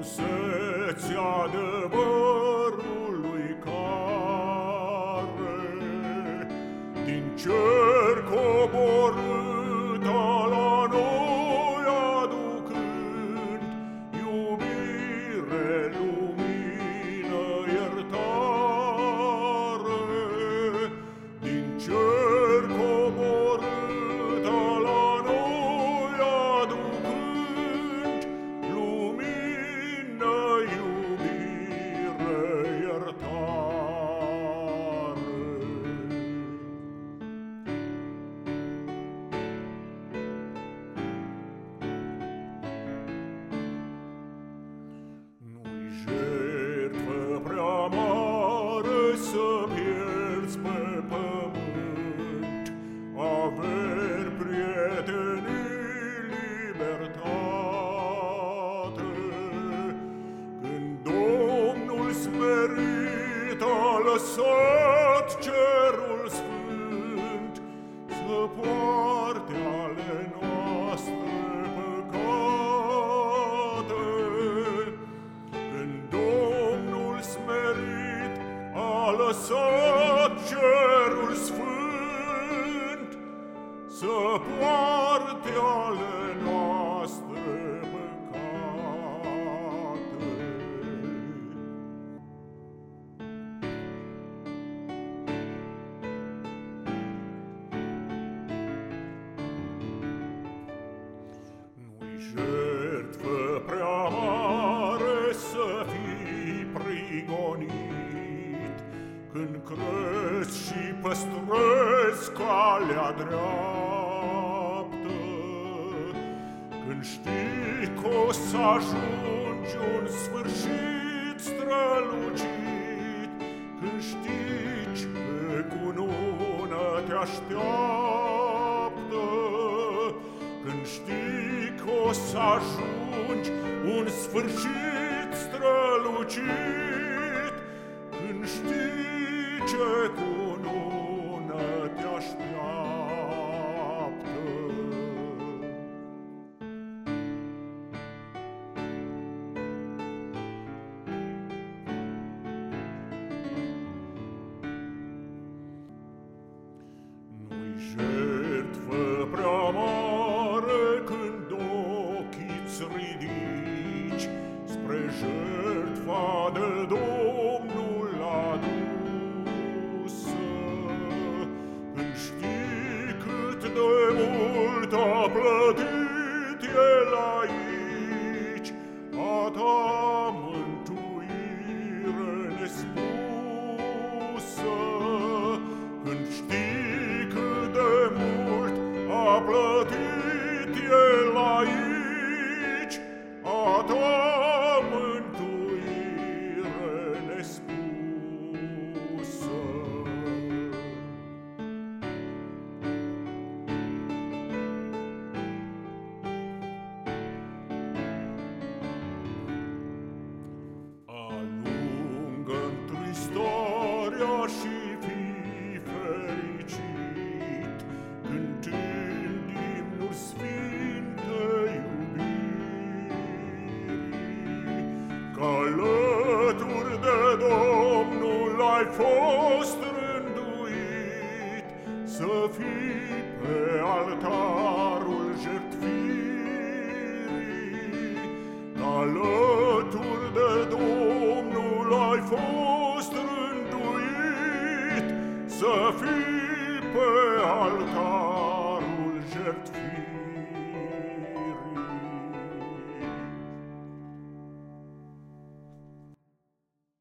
frumuseți adevărului care din cer cobor lăsat cerul sfânt Să poarte ale noastre păcate. Când Domnul smerit a lăsat cerul sfânt Să poarte ale noastre jertfă prea mare să fii prigonit. Când crezi și păstrezi calea dreaptă Când știi că o să ajungi un sfârșit strălucit Când știi ce cunună te așteaptă când știi că o să ajungi un sfârșit strălucit, Când știi ce cunună ochii-ți ridici Spre jertfa de Domnul adusă Când știi cât de mult a plătit El aici A ta mântuire nespusă. Când știi cât de mult a plătit alături de Domnul ai fost rânduit, Să fii pe altarul jertfirii. Că alături de Domnul ai fost rânduit Să fii pe altarul jertfirii.